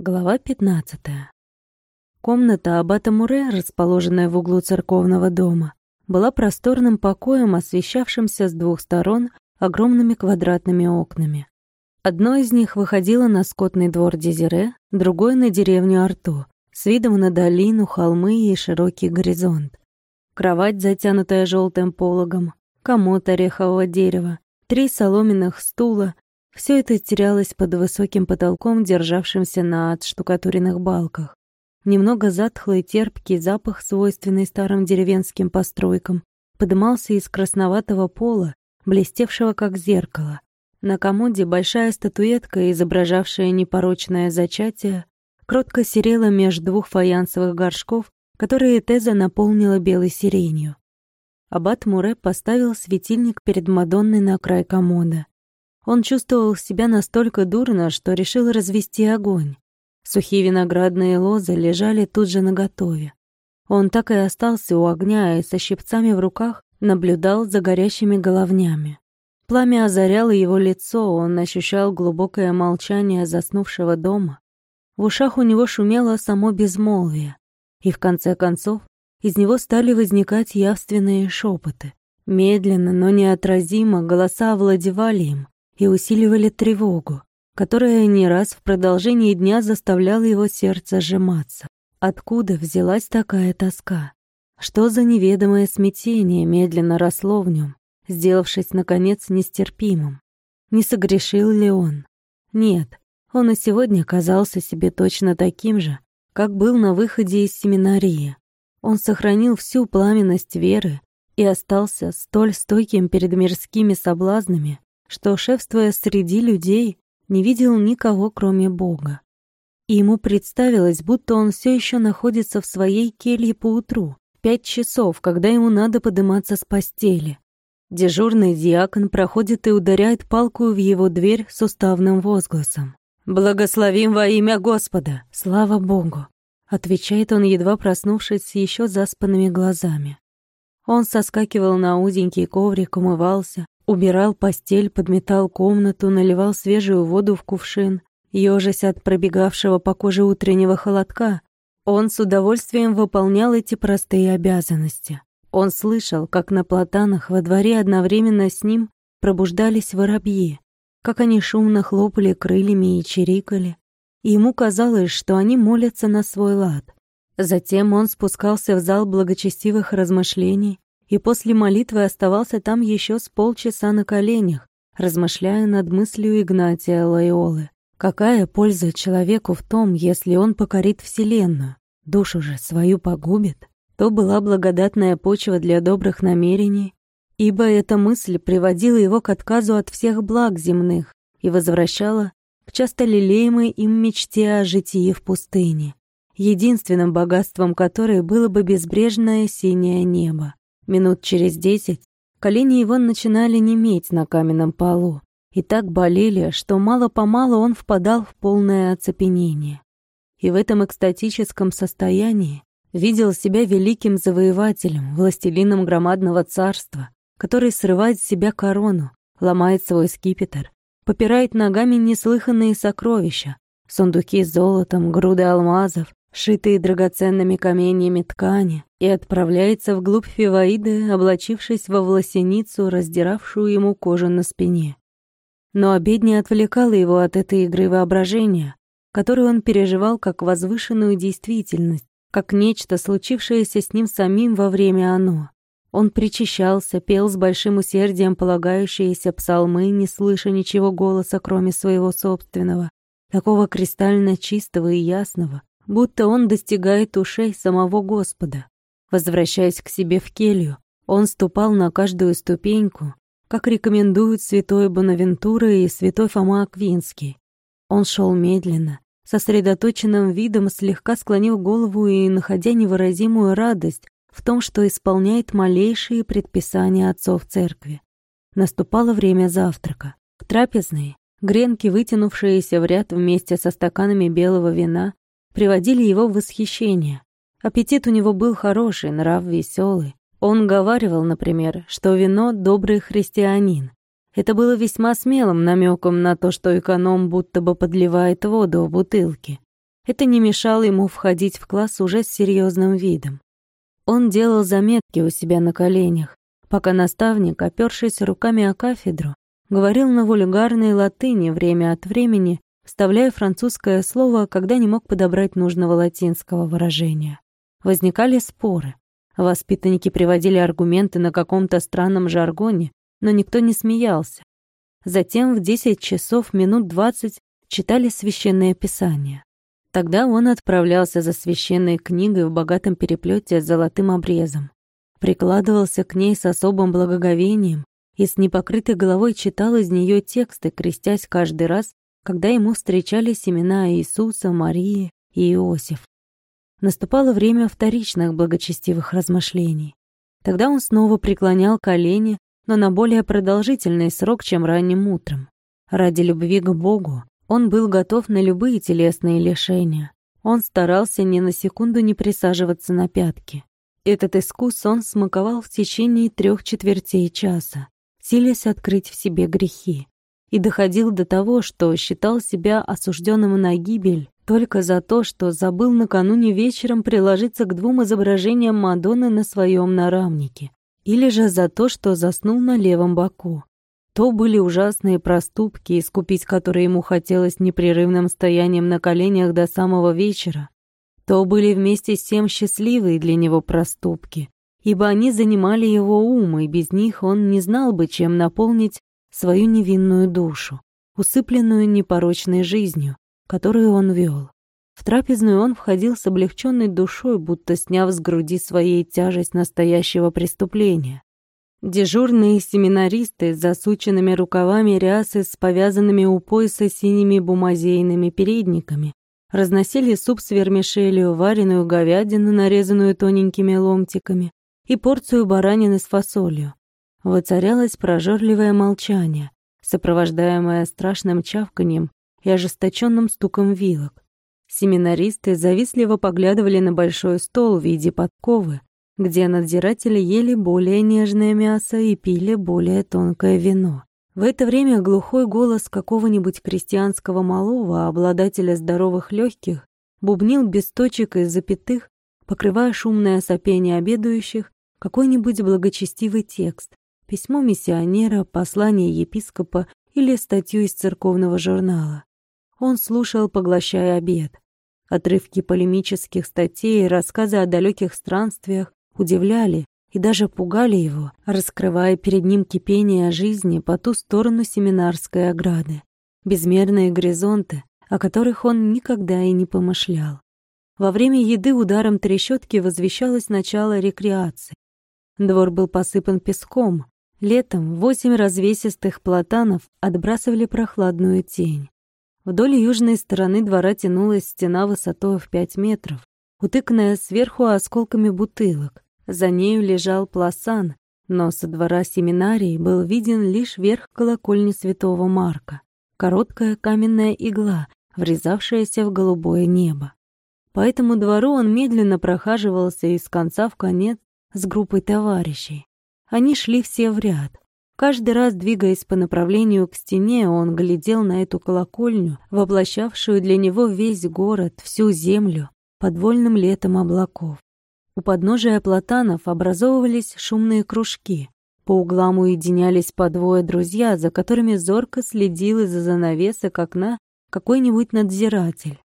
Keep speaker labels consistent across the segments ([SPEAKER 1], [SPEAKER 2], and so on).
[SPEAKER 1] Глава 15. Комната аббата Муре, расположенная в углу церковного дома, была просторным покоем, освещавшимся с двух сторон огромными квадратными окнами. Одно из них выходило на скотный двор Дезире, другое — на деревню Арто, с видом на долину, холмы и широкий горизонт. Кровать, затянутая желтым пологом, комод орехового дерева, три соломенных стула, все это терялось под высоким потолком, державшимся на отштукатуренных балках. Немного затхлый терпкий запах, свойственный старым деревенским постройкам, подымался из красноватого пола, блестевшего как зеркало. На комоде большая статуэтка, изображавшая непорочное зачатие, кротко серела меж двух фаянсовых горшков, которые Теза наполнила белой сиренью. Аббат Муре поставил светильник перед Мадонной на край комода. Он чувствовал себя настолько дурно, что решил развести огонь. Сухие виноградные лозы лежали тут же наготове. Он так и остался у огня и со щипцами в руках наблюдал за горящими головнями. Пламя озаряло его лицо, он ощущал глубокое молчание заснувшего дома. В ушах у него шумело само безмолвие, и в конце концов из него стали возникать явственные шепоты. Медленно, но неотразимо голоса овладевали им, и усиливали тревогу, которая не раз в продолжении дня заставляла его сердце сжиматься. Откуда взялась такая тоска? Что за неведомое смятение медленно росло в нем, сделавшись, наконец, нестерпимым? Не согрешил ли он? Нет, он и сегодня казался себе точно таким же, как был на выходе из семинарии. Он сохранил всю пламенность веры и остался столь стойким перед мирскими соблазнами, что, шефствуя среди людей, не видел никого, кроме Бога. И ему представилось, будто он все еще находится в своей келье поутру, пять часов, когда ему надо подниматься с постели. Дежурный диакон проходит и ударяет палку в его дверь с уставным возгласом. «Благословим во имя Господа! Слава Богу!» Отвечает он, едва проснувшись с еще заспанными глазами. Он соскакивал на узенький коврик, умывался, Убирал постель, подметал комнату, наливал свежую воду в кувшин. Ёжась от пробегавшего по коже утреннего холодка, он с удовольствием выполнял эти простые обязанности. Он слышал, как на платанах во дворе одновременно с ним пробуждались воробьи, как они шумно хлопали крыльями и чирикали. И ему казалось, что они молятся на свой лад. Затем он спускался в зал благочестивых размышлений, и после молитвы оставался там еще с полчаса на коленях, размышляя над мыслью Игнатия Лайолы. Какая польза человеку в том, если он покорит Вселенную, душу же свою погубит? То была благодатная почва для добрых намерений, ибо эта мысль приводила его к отказу от всех благ земных и возвращала к часто лелеемой им мечте о житии в пустыне, единственным богатством которой было бы безбрежное синее небо. Минут через десять колени его начинали неметь на каменном полу и так болели, что мало-помалу он впадал в полное оцепенение. И в этом экстатическом состоянии видел себя великим завоевателем, властелином громадного царства, который срывает с себя корону, ломает свой скипетр, попирает ногами неслыханные сокровища, сундуки с золотом, груды алмазов, шитые драгоценными каменьями ткани, и отправляется вглубь Фиваиды, облачившись во власеницу, раздиравшую ему кожу на спине. Но обедня отвлекала его от этой игры воображения, которую он переживал как возвышенную действительность, как нечто, случившееся с ним самим во время оно. Он причащался, пел с большим усердием полагающиеся псалмы, не слыша ничего голоса, кроме своего собственного, такого кристально чистого и ясного, будто он достигает ушей самого Господа. Возвращаясь к себе в келью, он ступал на каждую ступеньку, как рекомендуют святой Бонавентура и святой Фома Аквинский. Он шел медленно, сосредоточенным видом, слегка склонив голову и находя невыразимую радость в том, что исполняет малейшие предписания отцов церкви. Наступало время завтрака. В гренки, вытянувшиеся в ряд вместе со стаканами белого вина, приводили его в восхищение. Аппетит у него был хороший, нрав веселый. Он говаривал, например, что вино — добрый христианин. Это было весьма смелым намеком на то, что эконом будто бы подливает воду в бутылки. Это не мешало ему входить в класс уже с серьезным видом. Он делал заметки у себя на коленях, пока наставник, опёршись руками о кафедру, говорил на вульгарной латыни время от времени, вставляя французское слово, когда не мог подобрать нужного латинского выражения. Возникали споры. Воспитанники приводили аргументы на каком-то странном жаргоне, но никто не смеялся. Затем в 10 часов минут 20 читали священное писание. Тогда он отправлялся за священной книгой в богатом переплете с золотым обрезом. Прикладывался к ней с особым благоговением и с непокрытой головой читал из нее тексты, крестясь каждый раз, когда ему встречались имена Иисуса, Марии и Иосиф. Наступало время вторичных благочестивых размышлений. Тогда он снова преклонял колени, но на более продолжительный срок, чем ранним утром. Ради любви к Богу он был готов на любые телесные лишения. Он старался ни на секунду не присаживаться на пятки. Этот искус он смаковал в течение трех четвертей часа, силясь открыть в себе грехи. И доходил до того, что считал себя осужденным на гибель только за то, что забыл накануне вечером приложиться к двум изображениям Мадонны на своем нарамнике, или же за то, что заснул на левом боку. То были ужасные проступки, искупить которые ему хотелось непрерывным стоянием на коленях до самого вечера. То были вместе с тем счастливые для него проступки, ибо они занимали его ум, и без них он не знал бы, чем наполнить свою невинную душу, усыпленную непорочной жизнью, которую он вел. В трапезную он входил с облегченной душой, будто сняв с груди своей тяжесть настоящего преступления. Дежурные семинаристы с засученными рукавами рясы с повязанными у пояса синими бумазейными передниками разносили суп с вермишелью, вареную говядину, нарезанную тоненькими ломтиками, и порцию баранины с фасолью. Воцарялось прожорливое молчание, сопровождаемое страшным чавканьем и ожесточенным стуком вилок. Семинаристы завистливо поглядывали на большой стол в виде подковы, где надзиратели ели более нежное мясо и пили более тонкое вино. В это время глухой голос какого-нибудь крестьянского малого, обладателя здоровых легких, бубнил без точек и запятых, покрывая шумное сопение обедающих, какой-нибудь благочестивый текст, письмо миссионера, послание епископа или статью из церковного журнала. Он слушал, поглощая обед. Отрывки полемических статей и рассказы о далеких странствиях удивляли и даже пугали его, раскрывая перед ним кипение жизни по ту сторону семинарской ограды, безмерные горизонты, о которых он никогда и не помышлял. Во время еды ударом трещотки возвещалось начало рекреации. Двор был посыпан песком. Летом восемь развесистых платанов отбрасывали прохладную тень. Вдоль южной стороны двора тянулась стена высотой в пять метров, утыканная сверху осколками бутылок. За нею лежал пласан, но со двора семинарии был виден лишь верх колокольни святого Марка, короткая каменная игла, врезавшаяся в голубое небо. По этому двору он медленно прохаживался из конца в конец с группой товарищей. Они шли все в ряд, Каждый раз, двигаясь по направлению к стене, он глядел на эту колокольню, воплощавшую для него весь город, всю землю, под вольным летом облаков. У подножия платанов образовывались шумные кружки. По углам уединялись по двое друзья, за которыми зорко следил из-за занавесок окна какой-нибудь надзиратель.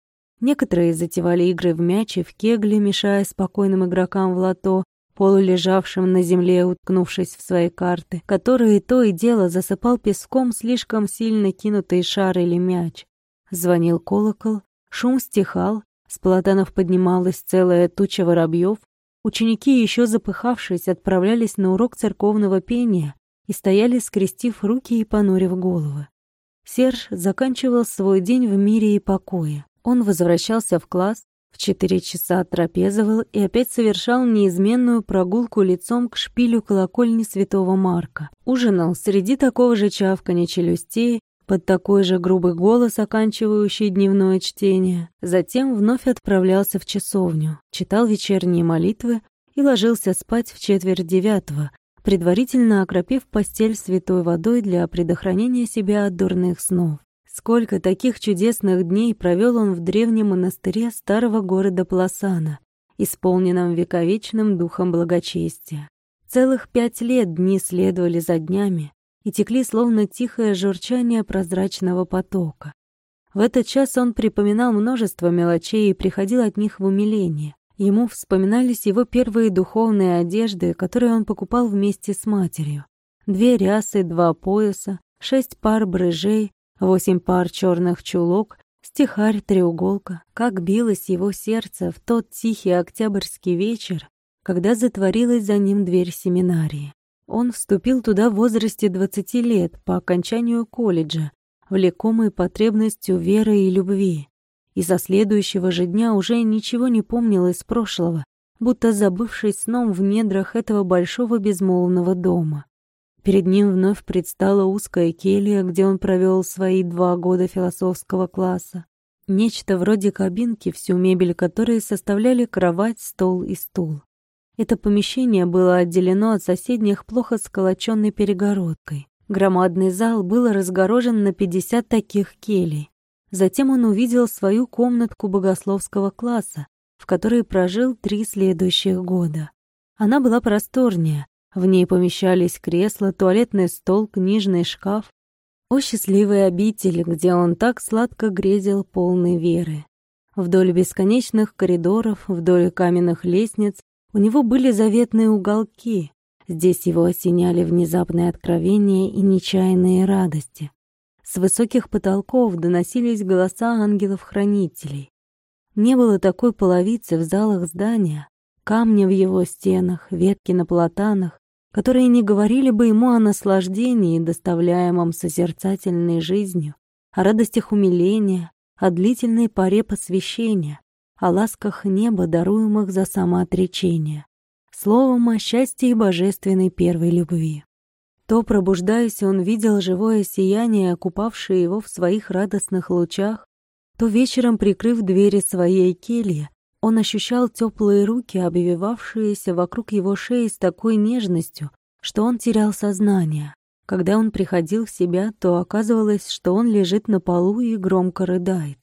[SPEAKER 1] Некоторые затевали игры в мяч и в кегли, мешая спокойным игрокам в лото, полулежавшим на земле, уткнувшись в свои карты, которые то и дело засыпал песком слишком сильно кинутый шар или мяч. Звонил колокол, шум стихал, с платанов поднималась целая туча воробьев, ученики, еще запыхавшись, отправлялись на урок церковного пения и стояли, скрестив руки и понурив головы. Серж заканчивал свой день в мире и покое. Он возвращался в класс, в четыре часа трапезовал и опять совершал неизменную прогулку лицом к шпилю колокольни святого Марка. Ужинал среди такого же чавканья челюстей, под такой же грубый голос, оканчивающий дневное чтение. Затем вновь отправлялся в часовню, читал вечерние молитвы и ложился спать в четверть девятого, предварительно окропив постель святой водой для предохранения себя от дурных снов. Сколько таких чудесных дней провел он в древнем монастыре старого города Пласана, исполненном вековечным духом благочестия. Целых пять лет дни следовали за днями и текли словно тихое журчание прозрачного потока. В этот час он припоминал множество мелочей и приходил от них в умиление. Ему вспоминались его первые духовные одежды, которые он покупал вместе с матерью. Две рясы, два пояса, шесть пар брыжей, восемь пар черных чулок, стихарь, треуголка. Как билось его сердце в тот тихий октябрьский вечер, когда затворилась за ним дверь семинарии. Он вступил туда в возрасте 20 лет по окончанию колледжа, влекомый потребностью веры и любви. И со следующего же дня уже ничего не помнил из прошлого, будто забывшись сном в недрах этого большого безмолвного дома. Перед ним вновь предстала узкая келья, где он провел свои два года философского класса. Нечто вроде кабинки, всю мебель которой составляли кровать, стол и стул. Это помещение было отделено от соседних плохо сколоченной перегородкой. Громадный зал был разгорожен на 50 таких келей. Затем он увидел свою комнатку богословского класса, в которой прожил три следующих года. Она была просторнее, в ней помещались кресла, туалетный стол, книжный шкаф. О счастливый обитель, где он так сладко грезил полной веры. Вдоль бесконечных коридоров, вдоль каменных лестниц у него были заветные уголки. Здесь его осеняли внезапные откровения и нечаянные радости. С высоких потолков доносились голоса ангелов-хранителей. Не было такой половицы в залах здания, камня в его стенах, ветки на платанах, которые не говорили бы ему о наслаждении, доставляемом созерцательной жизнью, о радостях умиления, о длительной паре посвящения, о ласках неба, даруемых за самоотречение, словом о счастье и божественной первой любви. То, пробуждаясь, он видел живое сияние, окупавшее его в своих радостных лучах, то вечером, прикрыв двери своей кельи, он ощущал теплые руки, обвивавшиеся вокруг его шеи с такой нежностью, что он терял сознание. Когда он приходил в себя, то оказывалось, что он лежит на полу и громко рыдает.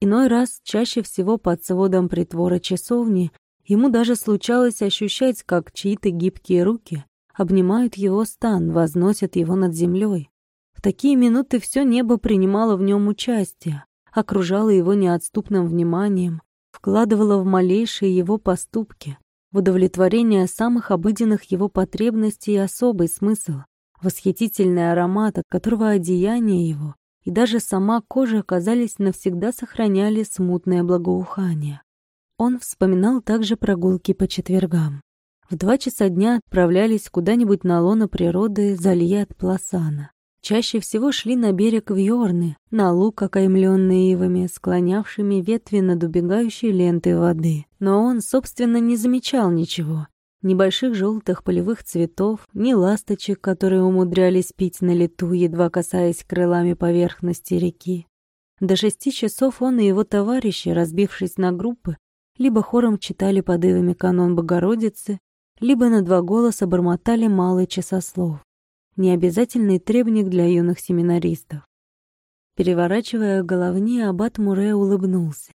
[SPEAKER 1] Иной раз, чаще всего под сводом притвора часовни, ему даже случалось ощущать, как чьи-то гибкие руки обнимают его стан, возносят его над землей. В такие минуты все небо принимало в нем участие, окружало его неотступным вниманием, вкладывало в малейшие его поступки, в удовлетворение самых обыденных его потребностей и особый смысл, восхитительный аромат, от которого одеяние его и даже сама кожа, казались, навсегда сохраняли смутное благоухание. Он вспоминал также прогулки по четвергам. В два часа дня отправлялись куда-нибудь на лоно природы за от Пласана. Чаще всего шли на берег в Йорны, на луг, окаймленный ивами, склонявшими ветви над убегающей лентой воды. Но он, собственно, не замечал ничего, ни больших желтых полевых цветов, ни ласточек, которые умудрялись пить на лету, едва касаясь крылами поверхности реки. До шести часов он и его товарищи, разбившись на группы, либо хором читали под ивами канон Богородицы, либо на два голоса бормотали малый часослов. Необязательный требник для юных семинаристов. Переворачивая головни, аббат Муре улыбнулся.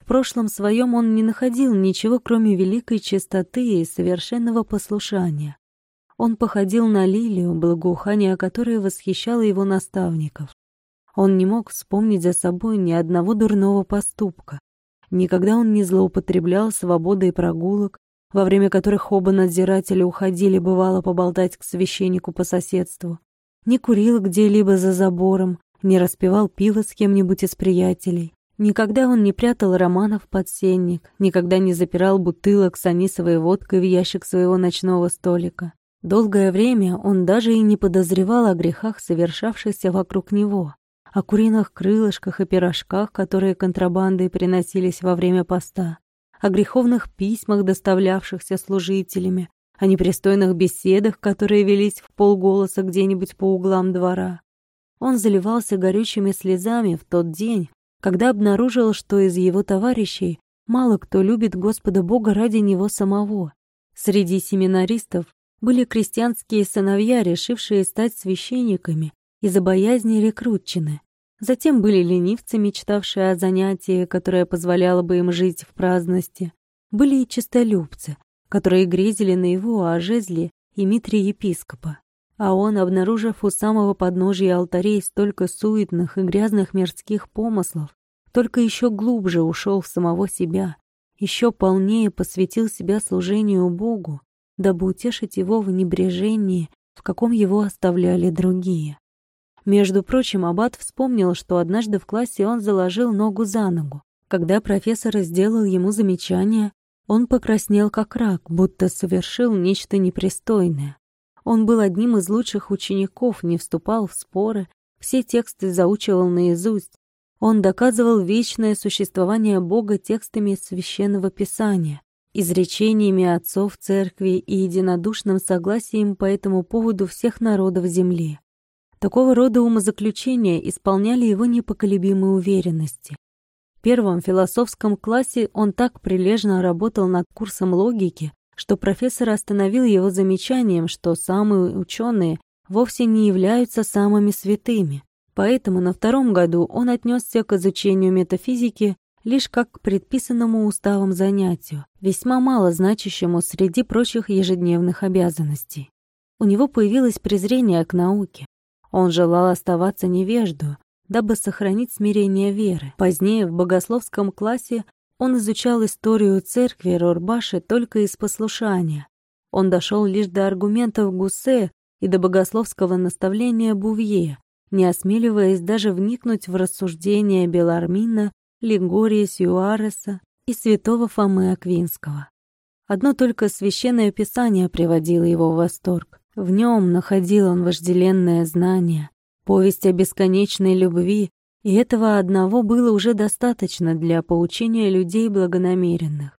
[SPEAKER 1] В прошлом своем он не находил ничего, кроме великой чистоты и совершенного послушания. Он походил на лилию, благоухание которой восхищало его наставников. Он не мог вспомнить за собой ни одного дурного поступка. Никогда он не злоупотреблял свободой прогулок, во время которых оба надзирателя уходили, бывало, поболтать к священнику по соседству. Не курил где-либо за забором, не распивал пиво с кем-нибудь из приятелей. Никогда он не прятал романов в подсенник, никогда не запирал бутылок с анисовой водкой в ящик своего ночного столика. Долгое время он даже и не подозревал о грехах, совершавшихся вокруг него, о куриных крылышках и пирожках, которые контрабандой приносились во время поста, о греховных письмах, доставлявшихся служителями, о непристойных беседах, которые велись в полголоса где-нибудь по углам двора. Он заливался горючими слезами в тот день, когда обнаружил, что из его товарищей мало кто любит Господа Бога ради него самого. Среди семинаристов были крестьянские сыновья, решившие стать священниками из-за боязни рекрутчины. Затем были ленивцы, мечтавшие о занятии, которое позволяло бы им жить в праздности. Были и честолюбцы, которые грезили наяву о жезле и митре епископа. А он, обнаружив у самого подножия алтарей столько суетных и грязных мирских помыслов, только еще глубже ушел в самого себя, еще полнее посвятил себя служению Богу, дабы утешить его в небрежении, в каком его оставляли другие. Между прочим, Аббат вспомнил, что однажды в классе он заложил ногу за ногу. Когда профессор сделал ему замечание, он покраснел как рак, будто совершил нечто непристойное. Он был одним из лучших учеников, не вступал в споры, все тексты заучивал наизусть. Он доказывал вечное существование Бога текстами священного писания, изречениями отцов церкви и единодушным согласием по этому поводу всех народов земли. Такого рода умозаключения исполняли его непоколебимой уверенности. В первом философском классе он так прилежно работал над курсом логики, что профессор остановил его замечанием, что самые ученые вовсе не являются самыми святыми. Поэтому на втором году он отнесся к изучению метафизики лишь как к предписанному уставом занятию, весьма мало значащему среди прочих ежедневных обязанностей. У него появилось презрение к науке. Он желал оставаться невежду, дабы сохранить смирение веры. Позднее в богословском классе он изучал историю церкви Рорбаши только из послушания. Он дошел лишь до аргументов Гуссе и до богословского наставления Бувье, не осмеливаясь даже вникнуть в рассуждения Белармина, Лигория Сюареса и святого Фомы Аквинского. Одно только священное писание приводило его в восторг. В нем находил он вожделенное знание, повесть о бесконечной любви и этого одного было уже достаточно для поучения людей благонамеренных.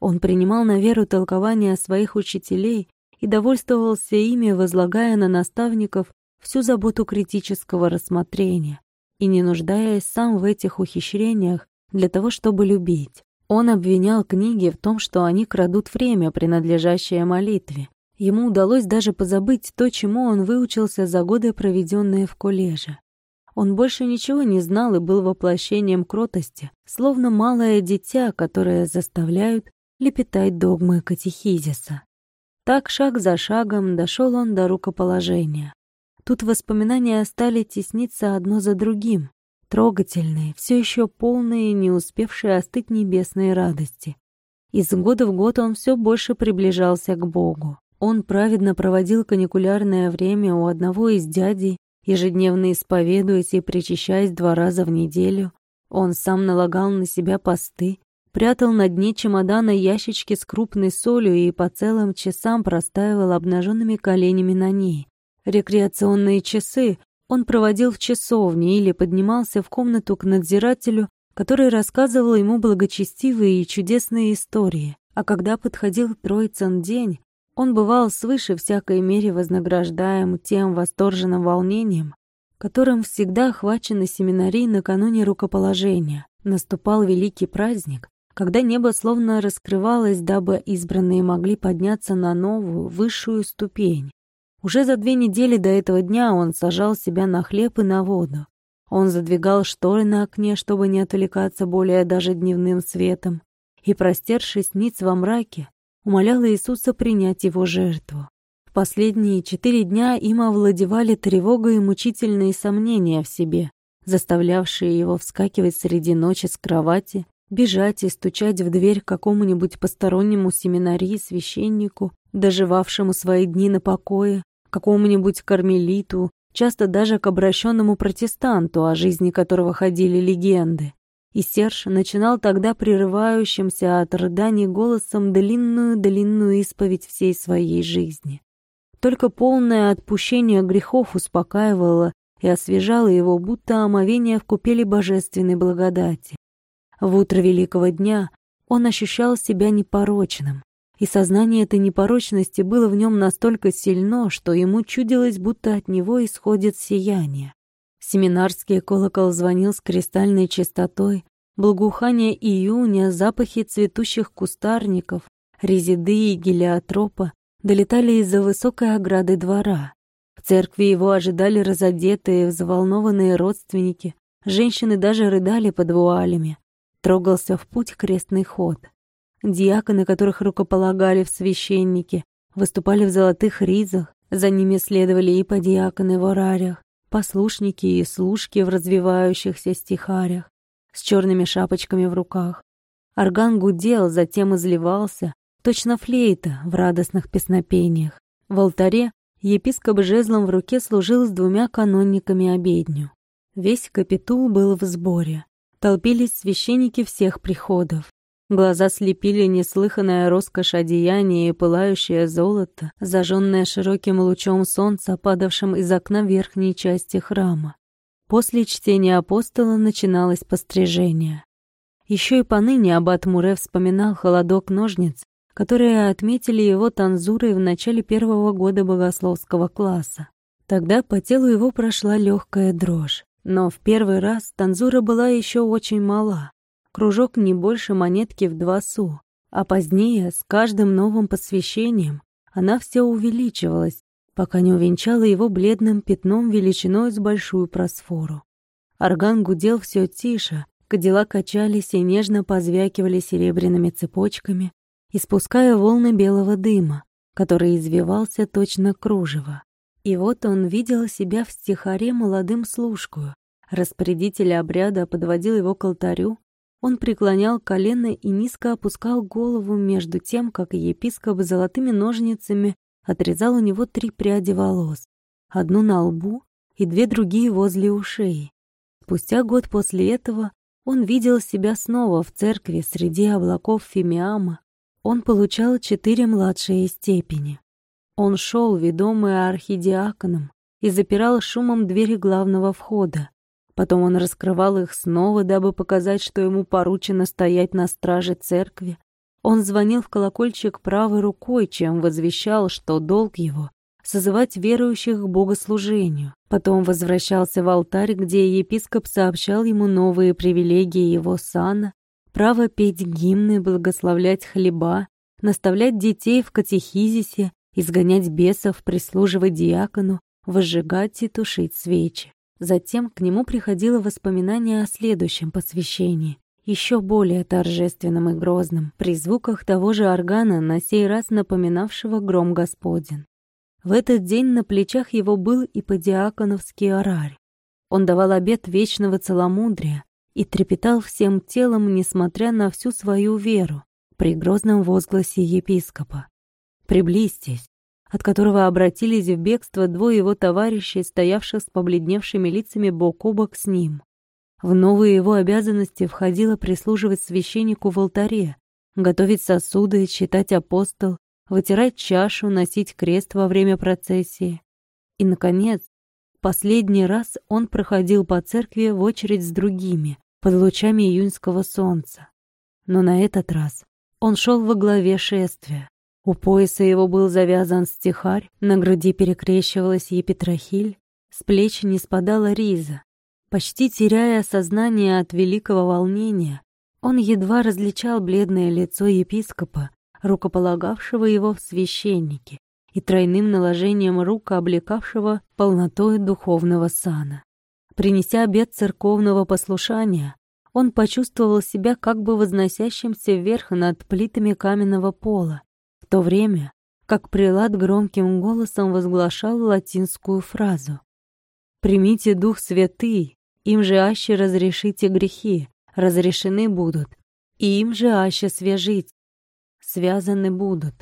[SPEAKER 1] Он принимал на веру толкования своих учителей и довольствовался ими, возлагая на наставников всю заботу критического рассмотрения и не нуждаясь сам в этих ухищрениях для того, чтобы любить. Он обвинял книги в том, что они крадут время, принадлежащее молитве. Ему удалось даже позабыть то, чему он выучился за годы, проведенные в коллеже. Он больше ничего не знал и был воплощением кротости, словно малое дитя, которое заставляют лепетать догмы катехизиса. Так шаг за шагом дошел он до рукоположения. Тут воспоминания стали тесниться одно за другим, трогательные, все еще полные, не успевшие остыть небесные радости. Из года в год он все больше приближался к Богу. Он праведно проводил каникулярное время у одного из дядей ежедневно исповедуясь и причащаясь два раза в неделю. Он сам налагал на себя посты, прятал на дне чемодана ящички с крупной солью и по целым часам простаивал обнаженными коленями на ней. Рекреационные часы он проводил в часовне или поднимался в комнату к надзирателю, который рассказывал ему благочестивые и чудесные истории. А когда подходил Троицын день, он бывал свыше всякой мере вознаграждаем тем восторженным волнением, которым всегда охвачены семинарии накануне рукоположения. Наступал великий праздник, когда небо словно раскрывалось, дабы избранные могли подняться на новую, высшую ступень. Уже за две недели до этого дня он сажал себя на хлеб и на воду. Он задвигал шторы на окне, чтобы не отвлекаться более даже дневным светом, и, простершись ниц во мраке, умоляла Иисуса принять его жертву. В последние четыре дня им овладевали тревога и мучительные сомнения в себе, заставлявшие его вскакивать среди ночи с кровати, бежать и стучать в дверь какому-нибудь постороннему семинарии священнику, доживавшему свои дни на покое, какому-нибудь кармелиту, часто даже к обращенному протестанту, о жизни которого ходили легенды. И Серж начинал тогда прерывающимся от рыданий голосом длинную-длинную исповедь всей своей жизни. Только полное отпущение грехов успокаивало и освежало его, будто омовение в купели божественной благодати. В утро великого дня он ощущал себя непорочным, и сознание этой непорочности было в нем настолько сильно, что ему чудилось, будто от него исходит сияние. Семинарский колокол звонил с кристальной чистотой, благоухание июня, запахи цветущих кустарников, резиды и гелиотропа долетали из-за высокой ограды двора. В церкви его ожидали разодетые, взволнованные родственники, Женщины даже рыдали под вуалями. Трогался в путь крестный ход. Диаконы, которых рукополагали в священники, выступали в золотых ризах, за ними следовали и подиаконы в орарях, послушники и служки в развивающихся стихарях, с черными шапочками в руках. Орган гудел, затем изливался, точно флейта в радостных песнопениях. В алтаре епископ жезлом в руке служил с двумя канонниками обедню. Весь капитул был в сборе. Толпились священники всех приходов. Глаза слепили неслыханная роскошь одеяния и пылающее золото, зажженное широким лучом солнца, падавшим из окна верхней части храма. После чтения апостола начиналось пострижение. Еще и поныне аббат Муре вспоминал холодок ножниц, которые отметили его танзурой в начале первого года богословского класса. Тогда по телу его прошла легкая дрожь. Но в первый раз танзура была еще очень мала. Кружок не больше монетки в два су. А позднее, с каждым новым посвящением, она все увеличивалась, пока не увенчала его бледным пятном величиной с большую просфору. Орган гудел все тише, кадила качались и нежно позвякивали серебряными цепочками, испуская волны белого дыма, который извивался точно кружево. И вот он видел себя в стихаре молодым служкою. Распорядитель обряда подводил его к алтарю, он преклонял колено и низко опускал голову между тем, как епископ золотыми ножницами отрезал у него три пряди волос, одну на лбу и две другие возле ушей. Спустя год после этого он видел себя снова в церкви среди облаков Фимиама. Он получал четыре младшие степени. Он шел, ведомый архидиаконом, и запирал шумом двери главного входа. Потом он раскрывал их снова, дабы показать, что ему поручено стоять на страже церкви. Он звонил в колокольчик правой рукой, чем возвещал, что долг его — созывать верующих к богослужению. Потом возвращался в алтарь, где епископ сообщал ему новые привилегии его сана, право петь гимны, благословлять хлеба, наставлять детей в катехизисе изгонять бесов, прислуживать диакону, возжигать и тушить свечи. Затем к нему приходило воспоминание о следующем посвящении, еще более торжественном и грозном, при звуках того же органа, на сей раз напоминавшего гром Господен. В этот день на плечах его был и подиаконовский орарь. Он давал обет вечного целомудрия и трепетал всем телом, несмотря на всю свою веру, при грозном возгласе епископа. «Приблизьтесь», от которого обратились в бегство двое его товарищей, стоявших с побледневшими лицами бок о бок с ним. В новые его обязанности входило прислуживать священнику в алтаре, готовить сосуды, читать апостол, вытирать чашу, носить крест во время процессии. И, наконец, последний раз он проходил по церкви в очередь с другими, под лучами июньского солнца. Но на этот раз он шел во главе шествия. У пояса его был завязан стихарь, на груди перекрещивалась епитрахиль, с плеч не спадала риза. Почти теряя сознание от великого волнения, он едва различал бледное лицо епископа, рукополагавшего его в священнике, и тройным наложением рук облекавшего полнотой духовного сана. Принеся обет церковного послушания, он почувствовал себя как бы возносящимся вверх над плитами каменного пола, то время как прилад громким голосом возглашал латинскую фразу «Примите Дух Святый, им же аще разрешите грехи, разрешены будут, и им же аще свяжить, связаны будут».